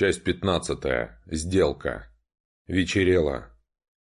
Часть 15. Сделка. Вечерело.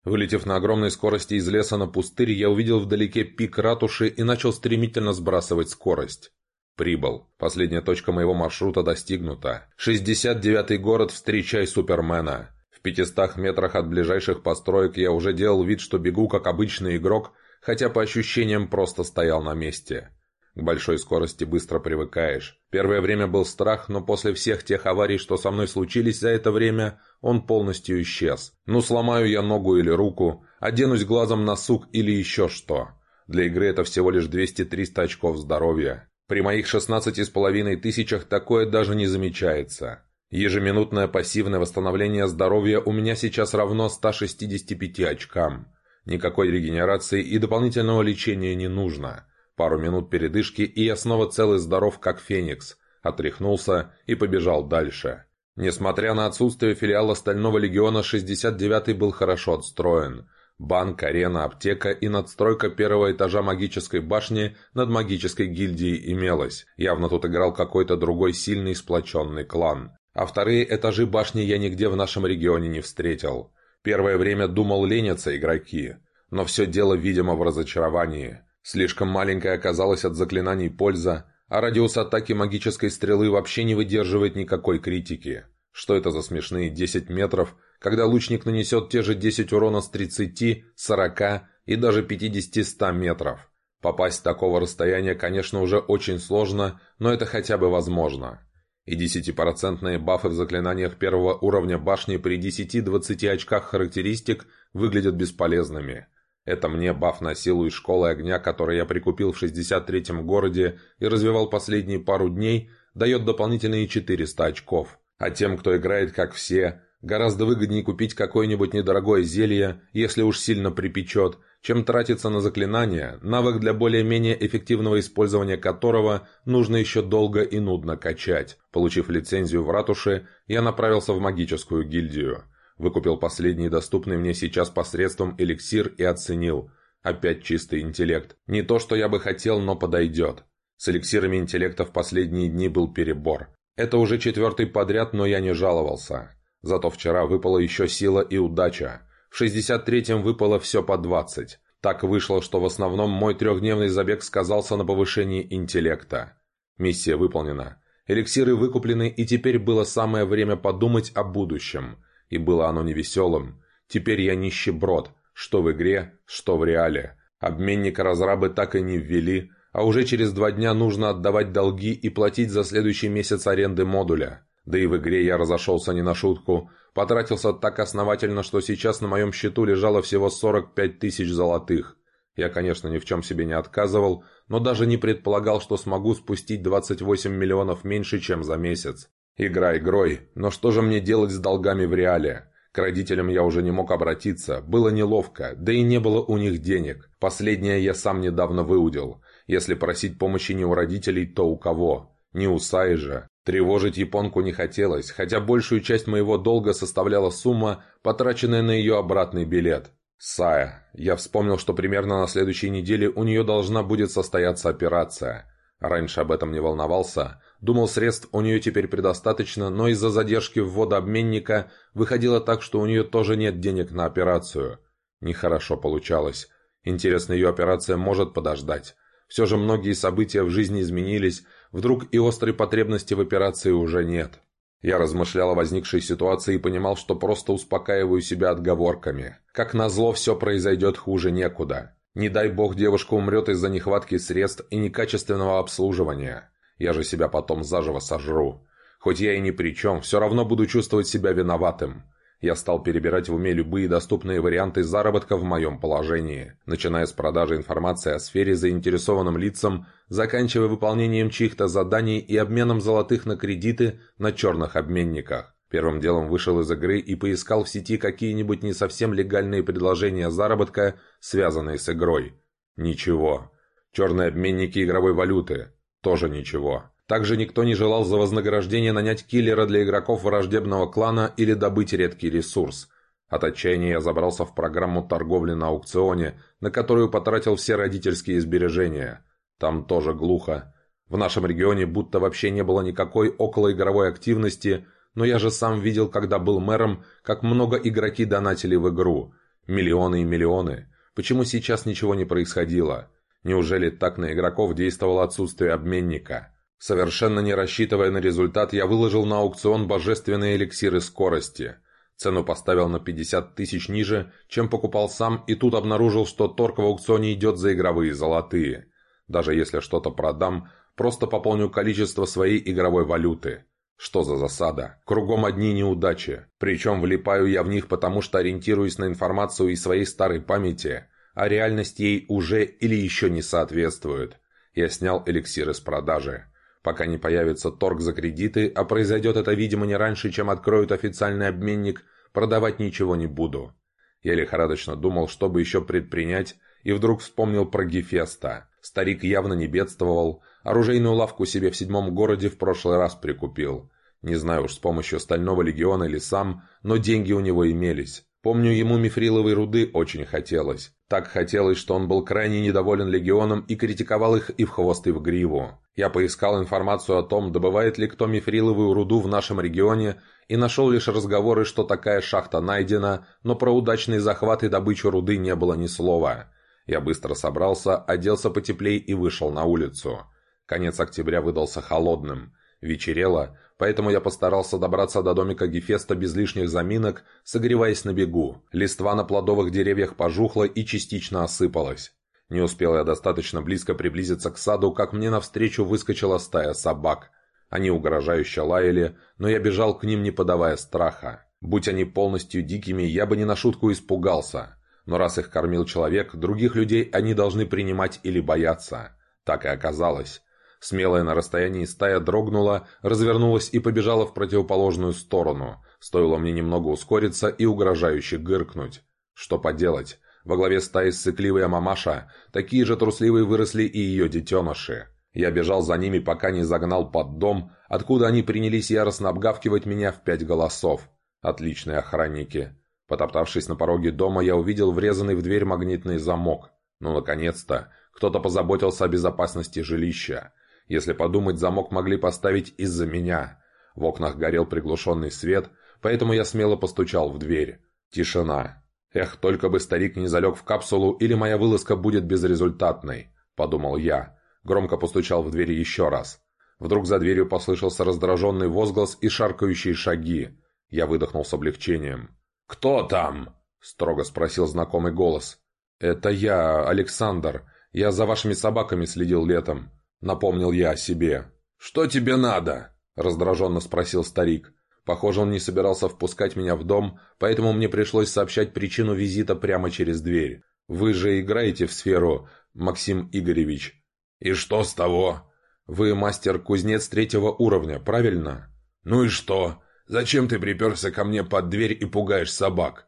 Вылетев на огромной скорости из леса на пустырь, я увидел вдалеке пик ратуши и начал стремительно сбрасывать скорость. Прибыл. Последняя точка моего маршрута достигнута. 69-й город «Встречай Супермена». В 500 метрах от ближайших построек я уже делал вид, что бегу как обычный игрок, хотя по ощущениям просто стоял на месте. К большой скорости быстро привыкаешь. Первое время был страх, но после всех тех аварий, что со мной случились за это время, он полностью исчез. Ну, сломаю я ногу или руку, оденусь глазом на сук или еще что. Для игры это всего лишь 200-300 очков здоровья. При моих 16,5 тысячах такое даже не замечается. Ежеминутное пассивное восстановление здоровья у меня сейчас равно 165 очкам. Никакой регенерации и дополнительного лечения не нужно. Пару минут передышки, и я снова цел и здоров, как феникс. Отряхнулся и побежал дальше. Несмотря на отсутствие филиала Стального Легиона, 69-й был хорошо отстроен. Банк, арена, аптека и надстройка первого этажа магической башни над магической гильдией имелась. Явно тут играл какой-то другой сильный сплоченный клан. А вторые этажи башни я нигде в нашем регионе не встретил. Первое время думал ленятся игроки. Но все дело, видимо, в разочаровании. Слишком маленькая оказалась от заклинаний польза, а радиус атаки магической стрелы вообще не выдерживает никакой критики. Что это за смешные 10 метров, когда лучник нанесет те же 10 урона с 30, 40 и даже 50-100 метров? Попасть с такого расстояния, конечно, уже очень сложно, но это хотя бы возможно. И 10% бафы в заклинаниях первого уровня башни при 10-20 очках характеристик выглядят бесполезными – это мне баф на силу из школы огня, который я прикупил в 63-м городе и развивал последние пару дней, дает дополнительные 400 очков. А тем, кто играет как все, гораздо выгоднее купить какое-нибудь недорогое зелье, если уж сильно припечет, чем тратиться на заклинания, навык для более-менее эффективного использования которого нужно еще долго и нудно качать. Получив лицензию в ратуше, я направился в магическую гильдию. Выкупил последний доступный мне сейчас посредством эликсир и оценил. Опять чистый интеллект. Не то, что я бы хотел, но подойдет. С эликсирами интеллекта в последние дни был перебор. Это уже четвертый подряд, но я не жаловался. Зато вчера выпала еще сила и удача. В 63-м выпало все по 20. Так вышло, что в основном мой трехдневный забег сказался на повышении интеллекта. Миссия выполнена. Эликсиры выкуплены, и теперь было самое время подумать о будущем – и было оно невеселым. Теперь я нищеброд, что в игре, что в реале. Обменника разрабы так и не ввели, а уже через два дня нужно отдавать долги и платить за следующий месяц аренды модуля. Да и в игре я разошелся не на шутку. Потратился так основательно, что сейчас на моем счету лежало всего 45 тысяч золотых. Я, конечно, ни в чем себе не отказывал, но даже не предполагал, что смогу спустить 28 миллионов меньше, чем за месяц. Игра игрой, но что же мне делать с долгами в реале? К родителям я уже не мог обратиться, было неловко, да и не было у них денег. Последнее я сам недавно выудил. Если просить помощи не у родителей, то у кого? Не у Саи же. Тревожить японку не хотелось, хотя большую часть моего долга составляла сумма, потраченная на ее обратный билет. Сая. Я вспомнил, что примерно на следующей неделе у нее должна будет состояться операция. Раньше об этом не волновался, Думал, средств у нее теперь предостаточно, но из-за задержки ввода обменника выходило так, что у нее тоже нет денег на операцию. Нехорошо получалось. Интересно, ее операция может подождать. Все же многие события в жизни изменились, вдруг и острой потребности в операции уже нет. Я размышлял о возникшей ситуации и понимал, что просто успокаиваю себя отговорками. Как назло, все произойдет хуже некуда. Не дай бог девушка умрет из-за нехватки средств и некачественного обслуживания. Я же себя потом заживо сожру. Хоть я и ни при чем, все равно буду чувствовать себя виноватым. Я стал перебирать в уме любые доступные варианты заработка в моем положении, начиная с продажи информации о сфере заинтересованным лицам, заканчивая выполнением чьих-то заданий и обменом золотых на кредиты на черных обменниках. Первым делом вышел из игры и поискал в сети какие-нибудь не совсем легальные предложения заработка, связанные с игрой. Ничего. Черные обменники игровой валюты. Тоже ничего. Также никто не желал за вознаграждение нанять киллера для игроков враждебного клана или добыть редкий ресурс. От отчаяния я забрался в программу торговли на аукционе, на которую потратил все родительские сбережения. Там тоже глухо. В нашем регионе будто вообще не было никакой околоигровой активности, но я же сам видел, когда был мэром, как много игроки донатили в игру. Миллионы и миллионы. Почему сейчас ничего не происходило? Неужели так на игроков действовало отсутствие обменника? Совершенно не рассчитывая на результат, я выложил на аукцион божественные эликсиры скорости. Цену поставил на 50 тысяч ниже, чем покупал сам, и тут обнаружил, что торг в аукционе идет за игровые золотые. Даже если что-то продам, просто пополню количество своей игровой валюты. Что за засада? Кругом одни неудачи. Причем влипаю я в них, потому что ориентируюсь на информацию из своей старой памяти, а реальность ей уже или еще не соответствует. Я снял эликсиры с продажи. Пока не появится торг за кредиты, а произойдет это, видимо, не раньше, чем откроют официальный обменник, продавать ничего не буду. Я лихорадочно думал, что бы еще предпринять, и вдруг вспомнил про Гефеста. Старик явно не бедствовал, оружейную лавку себе в седьмом городе в прошлый раз прикупил. Не знаю уж с помощью Стального Легиона или сам, но деньги у него имелись. Помню, ему мифриловой руды очень хотелось. Так хотелось, что он был крайне недоволен Легионом и критиковал их и в хвост, и в гриву. Я поискал информацию о том, добывает ли кто мифриловую руду в нашем регионе, и нашел лишь разговоры, что такая шахта найдена, но про удачный захват и добычу руды не было ни слова. Я быстро собрался, оделся потеплей и вышел на улицу. Конец октября выдался холодным. Вечерело, поэтому я постарался добраться до домика Гефеста без лишних заминок, согреваясь на бегу. Листва на плодовых деревьях пожухла и частично осыпалась. Не успел я достаточно близко приблизиться к саду, как мне навстречу выскочила стая собак. Они угрожающе лаяли, но я бежал к ним, не подавая страха. Будь они полностью дикими, я бы не на шутку испугался. Но раз их кормил человек, других людей они должны принимать или бояться. Так и оказалось. Смелая на расстоянии стая дрогнула, развернулась и побежала в противоположную сторону. Стоило мне немного ускориться и угрожающе гыркнуть. Что поделать? Во главе стаи ссыкливая мамаша, такие же трусливые выросли и ее детеныши. Я бежал за ними, пока не загнал под дом, откуда они принялись яростно обгавкивать меня в пять голосов. Отличные охранники. Потоптавшись на пороге дома, я увидел врезанный в дверь магнитный замок. Ну, наконец-то, кто-то позаботился о безопасности жилища. Если подумать, замок могли поставить из-за меня. В окнах горел приглушенный свет, поэтому я смело постучал в дверь. Тишина. Эх, только бы старик не залег в капсулу, или моя вылазка будет безрезультатной, подумал я. Громко постучал в дверь еще раз. Вдруг за дверью послышался раздраженный возглас и шаркающие шаги. Я выдохнул с облегчением. «Кто там?» – строго спросил знакомый голос. «Это я, Александр. Я за вашими собаками следил летом», – напомнил я о себе. «Что тебе надо?» – раздраженно спросил старик. Похоже, он не собирался впускать меня в дом, поэтому мне пришлось сообщать причину визита прямо через дверь. «Вы же играете в сферу, Максим Игоревич». «И что с того?» «Вы мастер-кузнец третьего уровня, правильно?» «Ну и что? Зачем ты приперся ко мне под дверь и пугаешь собак?»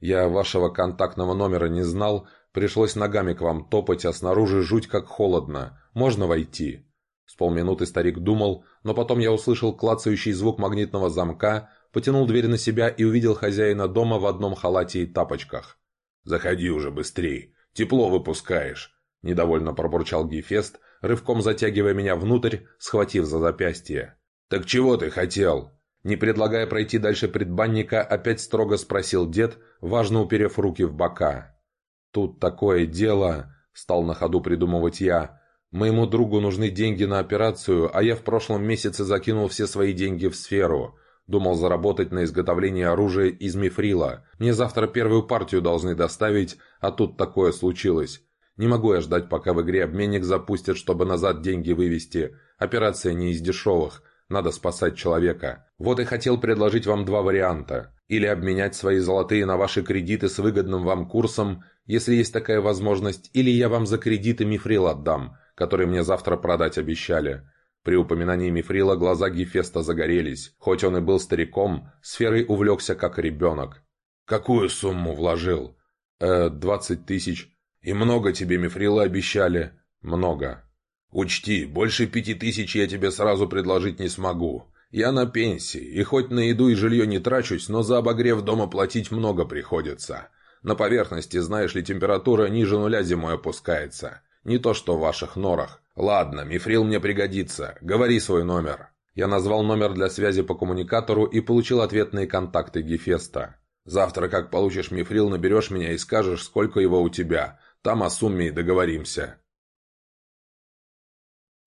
«Я вашего контактного номера не знал, пришлось ногами к вам топать, а снаружи жуть как холодно. Можно войти?» С полминуты старик думал, но потом я услышал клацающий звук магнитного замка, потянул дверь на себя и увидел хозяина дома в одном халате и тапочках. «Заходи уже быстрей, тепло выпускаешь», – недовольно пробурчал Гефест, рывком затягивая меня внутрь, схватив за запястье. «Так чего ты хотел?» Не предлагая пройти дальше предбанника, опять строго спросил дед, важно уперев руки в бока. «Тут такое дело...» — стал на ходу придумывать я. «Моему другу нужны деньги на операцию, а я в прошлом месяце закинул все свои деньги в сферу. Думал заработать на изготовление оружия из мифрила. Мне завтра первую партию должны доставить, а тут такое случилось. Не могу я ждать, пока в игре обменник запустят, чтобы назад деньги вывести. Операция не из дешевых. Надо спасать человека. Вот и хотел предложить вам два варианта. Или обменять свои золотые на ваши кредиты с выгодным вам курсом, если есть такая возможность, или я вам за кредиты мифрил отдам, который мне завтра продать обещали. При упоминании мифрила глаза Гефеста загорелись. Хоть он и был стариком, сферой увлекся как ребенок. «Какую сумму вложил?» «Э, двадцать тысяч». «И много тебе мифрила обещали?» «Много». «Учти, больше пяти тысяч я тебе сразу предложить не смогу. Я на пенсии, и хоть на еду и жилье не трачусь, но за обогрев дома платить много приходится. На поверхности, знаешь ли, температура ниже нуля зимой опускается. Не то что в ваших норах. Ладно, мифрил мне пригодится. Говори свой номер». Я назвал номер для связи по коммуникатору и получил ответные контакты Гефеста. «Завтра, как получишь мифрил, наберешь меня и скажешь, сколько его у тебя. Там о сумме и договоримся».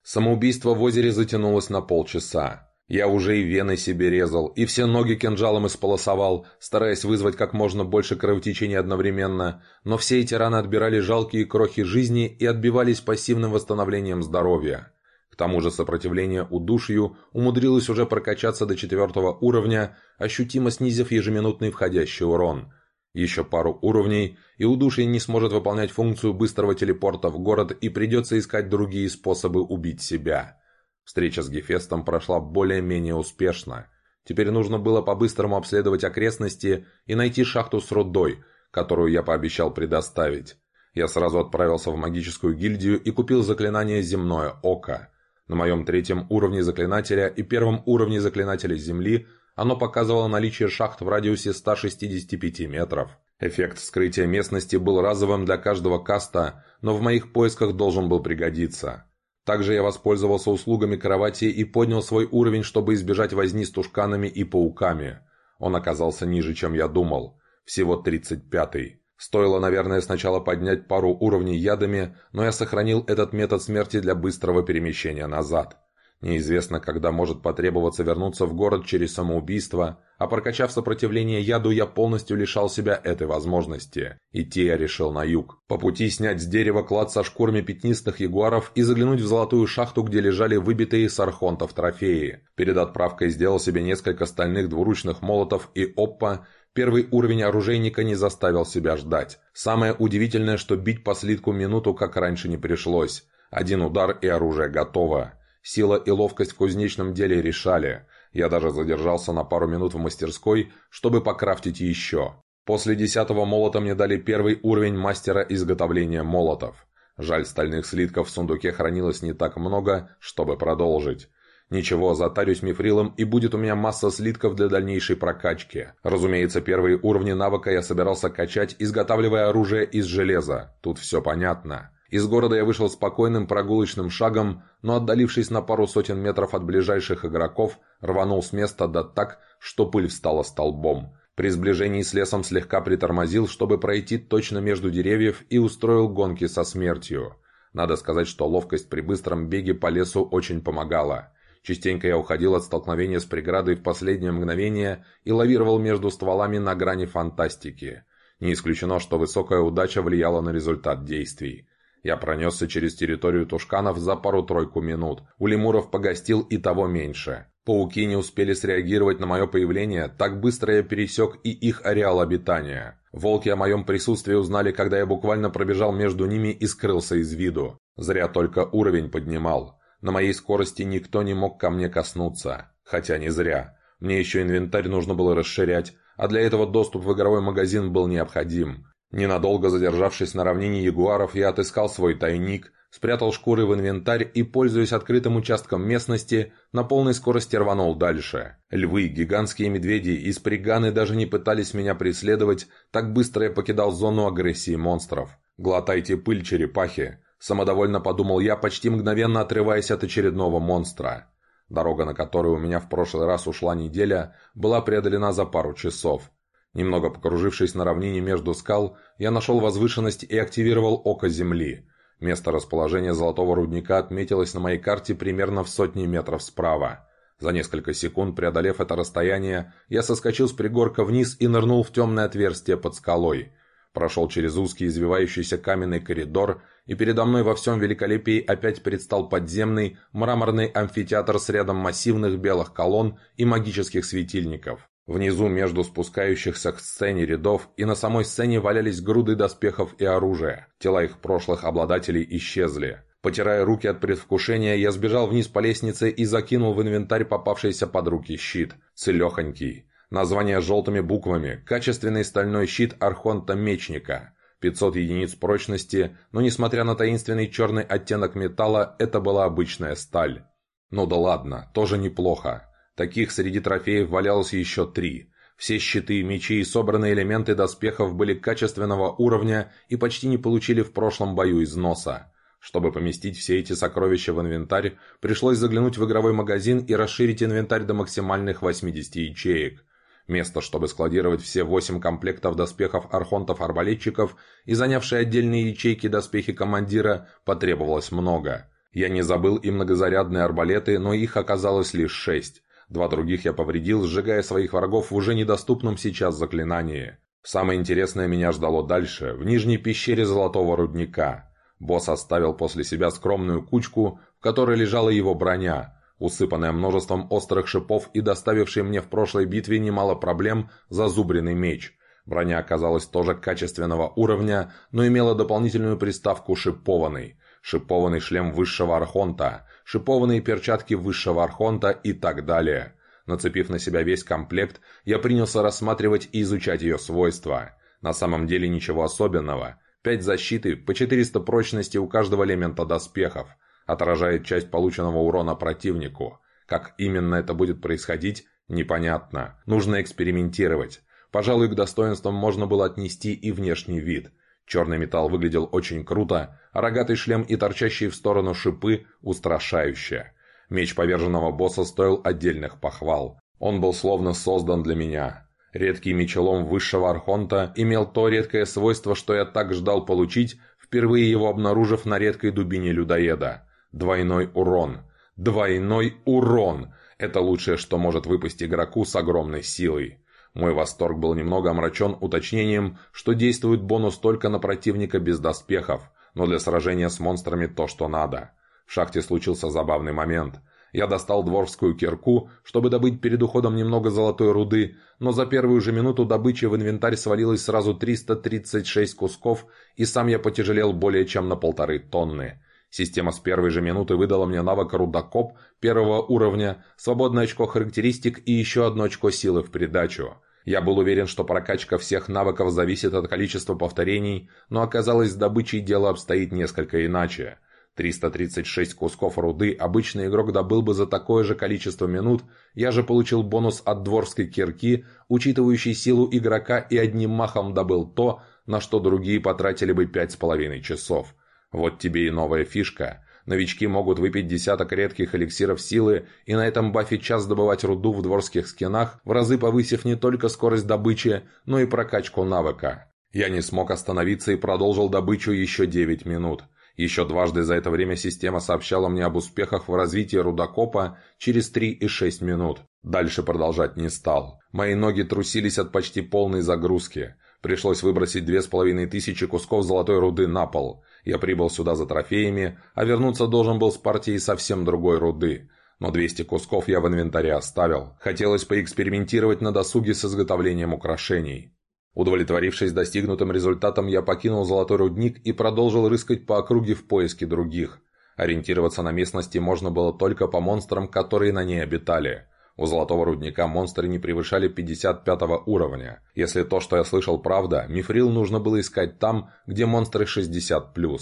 Самоубийство в озере затянулось на полчаса. Я уже и вены себе резал, и все ноги кинжалом исполосовал, стараясь вызвать как можно больше кровотечения одновременно, но все эти раны отбирали жалкие крохи жизни и отбивались пассивным восстановлением здоровья. К тому же сопротивление удушью умудрилось уже прокачаться до четвертого уровня, ощутимо снизив ежеминутный входящий урон. Еще пару уровней, и удушье не сможет выполнять функцию быстрого телепорта в город и придется искать другие способы убить себя. Встреча с Гефестом прошла более-менее успешно. Теперь нужно было по-быстрому обследовать окрестности и найти шахту с рудой, которую я пообещал предоставить. Я сразу отправился в магическую гильдию и купил заклинание «Земное око». На моем третьем уровне заклинателя и первом уровне заклинателя Земли оно показывало наличие шахт в радиусе 165 метров. Эффект вскрытия местности был разовым для каждого каста, но в моих поисках должен был пригодиться. Также я воспользовался услугами кровати и поднял свой уровень, чтобы избежать возни с тушканами и пауками. Он оказался ниже, чем я думал. Всего 35-й. Стоило, наверное, сначала поднять пару уровней ядами, но я сохранил этот метод смерти для быстрого перемещения назад. Неизвестно, когда может потребоваться вернуться в город через самоубийство, а прокачав сопротивление яду, я полностью лишал себя этой возможности. Идти я решил на юг. По пути снять с дерева клад со шкурами пятнистых ягуаров и заглянуть в золотую шахту, где лежали выбитые с архонтов трофеи. Перед отправкой сделал себе несколько стальных двуручных молотов и оппа, Первый уровень оружейника не заставил себя ждать. Самое удивительное, что бить по слитку минуту, как раньше, не пришлось. Один удар и оружие готово. Сила и ловкость в кузнечном деле решали. Я даже задержался на пару минут в мастерской, чтобы покрафтить еще. После десятого молота мне дали первый уровень мастера изготовления молотов. Жаль, стальных слитков в сундуке хранилось не так много, чтобы продолжить. Ничего, затарюсь мифрилом и будет у меня масса слитков для дальнейшей прокачки. Разумеется, первые уровни навыка я собирался качать, изготавливая оружие из железа. Тут все понятно. Из города я вышел спокойным прогулочным шагом, но отдалившись на пару сотен метров от ближайших игроков, рванул с места да так, что пыль встала столбом. При сближении с лесом слегка притормозил, чтобы пройти точно между деревьев и устроил гонки со смертью. Надо сказать, что ловкость при быстром беге по лесу очень помогала. Частенько я уходил от столкновения с преградой в последнее мгновение и лавировал между стволами на грани фантастики. Не исключено, что высокая удача влияла на результат действий. Я пронесся через территорию тушканов за пару-тройку минут. У лемуров погостил и того меньше. Пауки не успели среагировать на мое появление, так быстро я пересек и их ареал обитания. Волки о моем присутствии узнали, когда я буквально пробежал между ними и скрылся из виду. Зря только уровень поднимал. На моей скорости никто не мог ко мне коснуться. Хотя не зря. Мне еще инвентарь нужно было расширять, а для этого доступ в игровой магазин был необходим. Ненадолго задержавшись на равнине ягуаров, я отыскал свой тайник, спрятал шкуры в инвентарь и, пользуясь открытым участком местности, на полной скорости рванул дальше. Львы, гигантские медведи и сприганы даже не пытались меня преследовать, так быстро я покидал зону агрессии монстров. «Глотайте пыль, черепахи!» Самодовольно подумал я, почти мгновенно отрываясь от очередного монстра. Дорога, на которой у меня в прошлый раз ушла неделя, была преодолена за пару часов. Немного покружившись на равнине между скал, я нашел возвышенность и активировал Око Земли. Место расположения золотого рудника отметилось на моей карте примерно в сотни метров справа. За несколько секунд, преодолев это расстояние, я соскочил с пригорка вниз и нырнул в темное отверстие под скалой. Прошел через узкий извивающийся каменный коридор и передо мной во всем великолепии опять предстал подземный мраморный амфитеатр с рядом массивных белых колонн и магических светильников. Внизу между спускающихся к сцене рядов и на самой сцене валялись груды доспехов и оружия. Тела их прошлых обладателей исчезли. Потирая руки от предвкушения, я сбежал вниз по лестнице и закинул в инвентарь попавшийся под руки щит. Целехонький. Название желтыми буквами. Качественный стальной щит Архонта Мечника. 500 единиц прочности, но несмотря на таинственный черный оттенок металла, это была обычная сталь. Ну да ладно, тоже неплохо. Таких среди трофеев валялось еще три. Все щиты, мечи и собранные элементы доспехов были качественного уровня и почти не получили в прошлом бою износа. Чтобы поместить все эти сокровища в инвентарь, пришлось заглянуть в игровой магазин и расширить инвентарь до максимальных 80 ячеек. Место, чтобы складировать все 8 комплектов доспехов архонтов-арбалетчиков и занявшие отдельные ячейки доспехи командира, потребовалось много. Я не забыл и многозарядные арбалеты, но их оказалось лишь 6. Два других я повредил, сжигая своих врагов в уже недоступном сейчас заклинании. Самое интересное меня ждало дальше, в нижней пещере Золотого Рудника. Босс оставил после себя скромную кучку, в которой лежала его броня, усыпанная множеством острых шипов и доставивший мне в прошлой битве немало проблем зазубренный меч. Броня оказалась тоже качественного уровня, но имела дополнительную приставку «шипованный». Шипованный шлем высшего архонта, шипованные перчатки высшего архонта и так далее. Нацепив на себя весь комплект, я принялся рассматривать и изучать ее свойства. На самом деле ничего особенного. 5 защиты, по 400 прочности у каждого элемента доспехов. Отражает часть полученного урона противнику. Как именно это будет происходить, непонятно. Нужно экспериментировать. Пожалуй, к достоинствам можно было отнести и внешний вид. Черный металл выглядел очень круто, а рогатый шлем и торчащие в сторону шипы – устрашающе. Меч поверженного босса стоил отдельных похвал. Он был словно создан для меня. Редкий мечелом высшего архонта имел то редкое свойство, что я так ждал получить, впервые его обнаружив на редкой дубине людоеда. Двойной урон. Двойной урон! Это лучшее, что может выпасть игроку с огромной силой. Мой восторг был немного омрачен уточнением, что действует бонус только на противника без доспехов, но для сражения с монстрами то, что надо. В шахте случился забавный момент. Я достал дворскую кирку, чтобы добыть перед уходом немного золотой руды, но за первую же минуту добычи в инвентарь свалилось сразу 336 кусков, и сам я потяжелел более чем на полторы тонны. Система с первой же минуты выдала мне навык рудокоп первого уровня, свободное очко характеристик и еще одно очко силы в придачу. Я был уверен, что прокачка всех навыков зависит от количества повторений, но оказалось с добычей дело обстоит несколько иначе. 336 кусков руды обычный игрок добыл бы за такое же количество минут, я же получил бонус от дворской кирки, учитывающий силу игрока и одним махом добыл то, на что другие потратили бы пять с половиной часов. Вот тебе и новая фишка. Новички могут выпить десяток редких эликсиров силы и на этом бафе час добывать руду в дворских скинах, в разы повысив не только скорость добычи, но и прокачку навыка. Я не смог остановиться и продолжил добычу еще 9 минут. Еще дважды за это время система сообщала мне об успехах в развитии рудокопа через 3 и 6 минут. Дальше продолжать не стал. Мои ноги трусились от почти полной загрузки. Пришлось выбросить две с половиной тысячи кусков золотой руды на пол. Я прибыл сюда за трофеями, а вернуться должен был с партией совсем другой руды. Но 200 кусков я в инвентаре оставил. Хотелось поэкспериментировать на досуге с изготовлением украшений. Удовлетворившись достигнутым результатом, я покинул Золотой рудник и продолжил рыскать по округе в поиске других. Ориентироваться на местности можно было только по монстрам, которые на ней обитали. У Золотого рудника монстры не превышали 55 уровня. Если то, что я слышал, правда, мифрил нужно было искать там, где монстры 60+.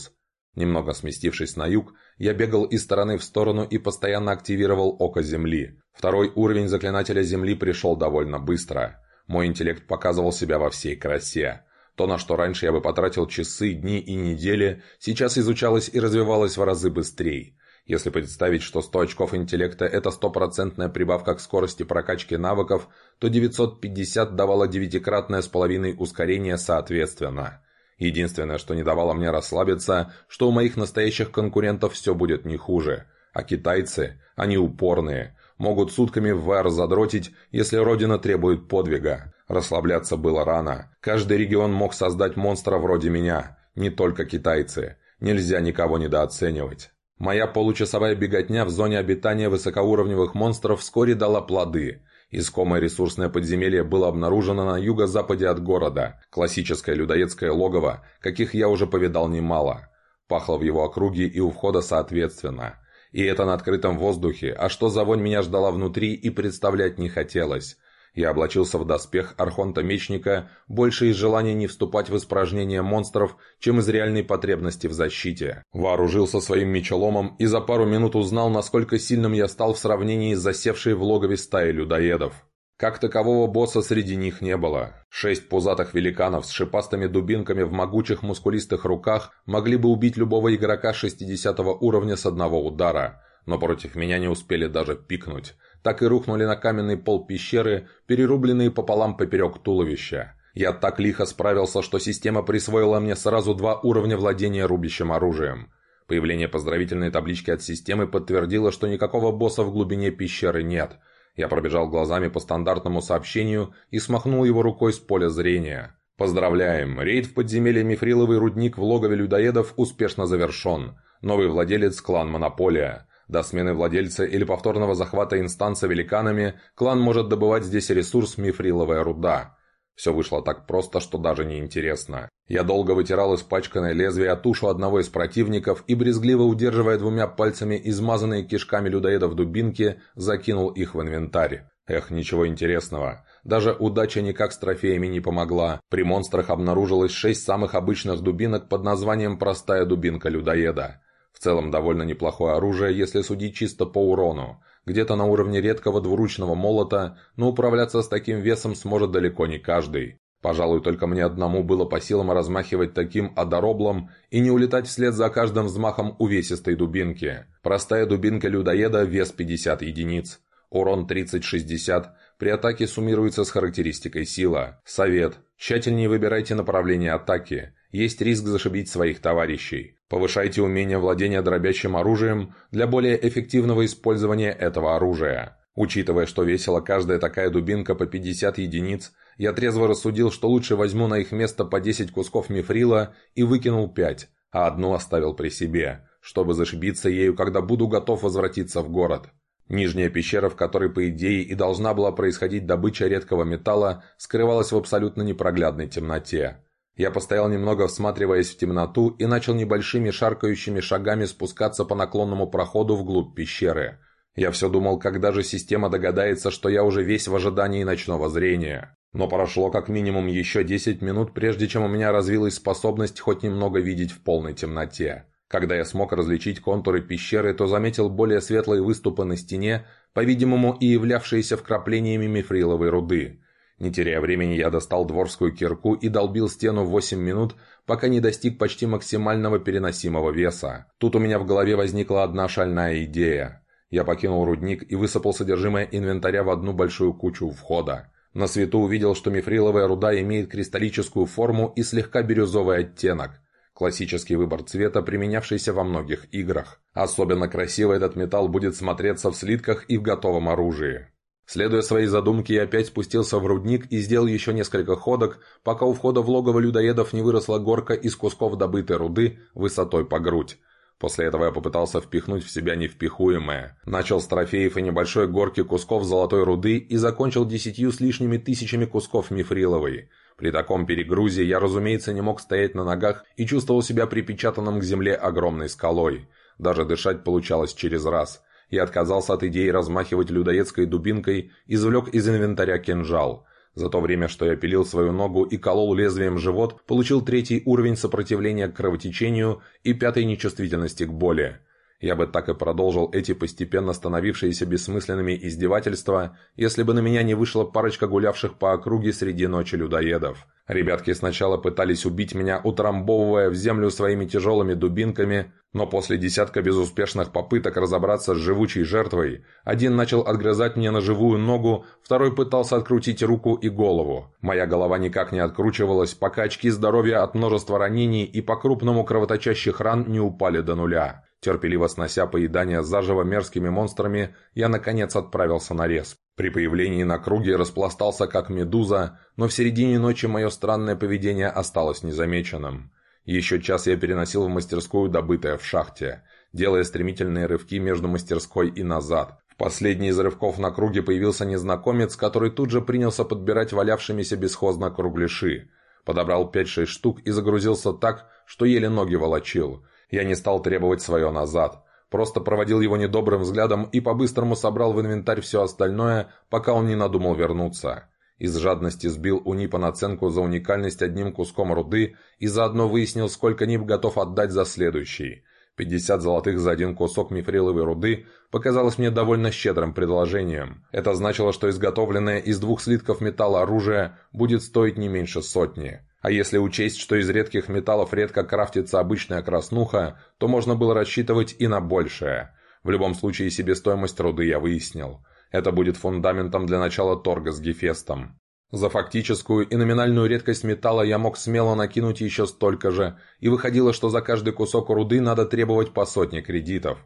Немного сместившись на юг, я бегал из стороны в сторону и постоянно активировал Око Земли. Второй уровень Заклинателя Земли пришел довольно быстро. Мой интеллект показывал себя во всей красе. То, на что раньше я бы потратил часы, дни и недели, сейчас изучалось и развивалось в разы быстрее. Если представить, что 100 очков интеллекта – это стопроцентная прибавка к скорости прокачки навыков, то 950 давало девятикратное с половиной ускорение соответственно. Единственное, что не давало мне расслабиться, что у моих настоящих конкурентов все будет не хуже. А китайцы, они упорные, могут сутками в ВР задротить, если Родина требует подвига. Расслабляться было рано. Каждый регион мог создать монстра вроде меня, не только китайцы. Нельзя никого недооценивать. Моя получасовая беготня в зоне обитания высокоуровневых монстров вскоре дала плоды. Искомое ресурсное подземелье было обнаружено на юго-западе от города. Классическое людоедское логово, каких я уже повидал немало. Пахло в его округе и у входа соответственно. И это на открытом воздухе, а что за вонь меня ждала внутри и представлять не хотелось. Я облачился в доспех Архонта-мечника больше из желания не вступать в испражнение монстров, чем из реальной потребности в защите. Вооружился своим мечеломом и за пару минут узнал, насколько сильным я стал в сравнении с засевшей в логове стаей людоедов. Как такового босса среди них не было. Шесть пузатых великанов с шипастыми дубинками в могучих мускулистых руках могли бы убить любого игрока 60 уровня с одного удара, но против меня не успели даже пикнуть. Так и рухнули на каменный пол пещеры, перерубленные пополам поперек туловища. Я так лихо справился, что система присвоила мне сразу два уровня владения рубящим оружием. Появление поздравительной таблички от системы подтвердило, что никакого босса в глубине пещеры нет – я пробежал глазами по стандартному сообщению и смахнул его рукой с поля зрения. Поздравляем! Рейд в подземелье Мифриловый рудник в логове людоедов успешно завершен. Новый владелец – клан Монополия. До смены владельца или повторного захвата инстанса великанами клан может добывать здесь ресурс Мифриловая руда. Все вышло так просто, что даже не интересно. Я долго вытирал испачканное лезвие от тушу одного из противников и, брезгливо удерживая двумя пальцами измазанные кишками людоедов дубинки, закинул их в инвентарь. Эх, ничего интересного. Даже удача никак с трофеями не помогла. При монстрах обнаружилось шесть самых обычных дубинок под названием «Простая дубинка людоеда». В целом довольно неплохое оружие, если судить чисто по урону где-то на уровне редкого двуручного молота, но управляться с таким весом сможет далеко не каждый. Пожалуй, только мне одному было по силам размахивать таким одороблом и не улетать вслед за каждым взмахом увесистой дубинки. Простая дубинка людоеда, вес 50 единиц. Урон 30-60, при атаке суммируется с характеристикой сила. Совет. Тщательнее выбирайте направление атаки. Есть риск зашибить своих товарищей. Повышайте умение владения дробящим оружием для более эффективного использования этого оружия. Учитывая, что весила каждая такая дубинка по 50 единиц, я трезво рассудил, что лучше возьму на их место по 10 кусков мифрила и выкинул 5, а одну оставил при себе, чтобы зашибиться ею, когда буду готов возвратиться в город. Нижняя пещера, в которой, по идее, и должна была происходить добыча редкого металла, скрывалась в абсолютно непроглядной темноте. Я постоял немного, всматриваясь в темноту, и начал небольшими шаркающими шагами спускаться по наклонному проходу вглубь пещеры. Я все думал, когда же система догадается, что я уже весь в ожидании ночного зрения. Но прошло как минимум еще 10 минут, прежде чем у меня развилась способность хоть немного видеть в полной темноте. Когда я смог различить контуры пещеры, то заметил более светлые выступы на стене, по-видимому и являвшиеся вкраплениями мифриловой руды – не теряя времени, я достал дворскую кирку и долбил стену 8 минут, пока не достиг почти максимального переносимого веса. Тут у меня в голове возникла одна шальная идея. Я покинул рудник и высыпал содержимое инвентаря в одну большую кучу входа. На свету увидел, что мифриловая руда имеет кристаллическую форму и слегка бирюзовый оттенок. Классический выбор цвета, применявшийся во многих играх. Особенно красиво этот металл будет смотреться в слитках и в готовом оружии. Следуя своей задумке, я опять спустился в рудник и сделал еще несколько ходок, пока у входа в логово людоедов не выросла горка из кусков добытой руды высотой по грудь. После этого я попытался впихнуть в себя невпихуемое. Начал с трофеев и небольшой горки кусков золотой руды и закончил десятью с лишними тысячами кусков мифриловой. При таком перегрузе я, разумеется, не мог стоять на ногах и чувствовал себя припечатанным к земле огромной скалой. Даже дышать получалось через раз и отказался от идеи размахивать людоедской дубинкой, извлек из инвентаря кинжал. За то время, что я пилил свою ногу и колол лезвием живот, получил третий уровень сопротивления к кровотечению и пятый нечувствительности к боли. Я бы так и продолжил эти постепенно становившиеся бессмысленными издевательства, если бы на меня не вышла парочка гулявших по округе среди ночи людоедов. Ребятки сначала пытались убить меня, утрамбовывая в землю своими тяжелыми дубинками, но после десятка безуспешных попыток разобраться с живучей жертвой, один начал отгрызать мне на живую ногу, второй пытался открутить руку и голову. Моя голова никак не откручивалась, пока очки здоровья от множества ранений и по-крупному кровоточащих ран не упали до нуля. Терпеливо снося поедание заживо мерзкими монстрами, я наконец отправился на рез. При появлении на круге распластался как медуза, но в середине ночи мое странное поведение осталось незамеченным. Еще час я переносил в мастерскую добытое в шахте, делая стремительные рывки между мастерской и назад. В последний из рывков на круге появился незнакомец, который тут же принялся подбирать валявшимися бесхозно кругляши. Подобрал 5-6 штук и загрузился так, что еле ноги волочил. Я не стал требовать свое назад. Просто проводил его недобрым взглядом и по-быстрому собрал в инвентарь все остальное, пока он не надумал вернуться. Из жадности сбил у Нипа наценку за уникальность одним куском руды и заодно выяснил, сколько Нип готов отдать за следующий. 50 золотых за один кусок мифриловой руды показалось мне довольно щедрым предложением. Это значило, что изготовленное из двух слитков металла оружие будет стоить не меньше сотни. А если учесть, что из редких металлов редко крафтится обычная краснуха, то можно было рассчитывать и на большее. В любом случае себестоимость руды я выяснил. Это будет фундаментом для начала торга с Гефестом. За фактическую и номинальную редкость металла я мог смело накинуть еще столько же, и выходило, что за каждый кусок руды надо требовать по сотне кредитов.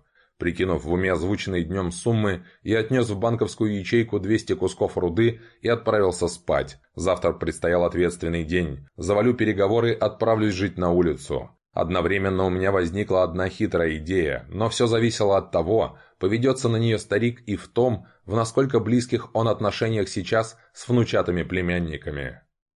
Прикинув в уме озвученные днем суммы, я отнес в банковскую ячейку 200 кусков руды и отправился спать. Завтра предстоял ответственный день. Завалю переговоры, отправлюсь жить на улицу. Одновременно у меня возникла одна хитрая идея, но все зависело от того, поведется на нее старик и в том, в насколько близких он отношениях сейчас с внучатыми племянниками.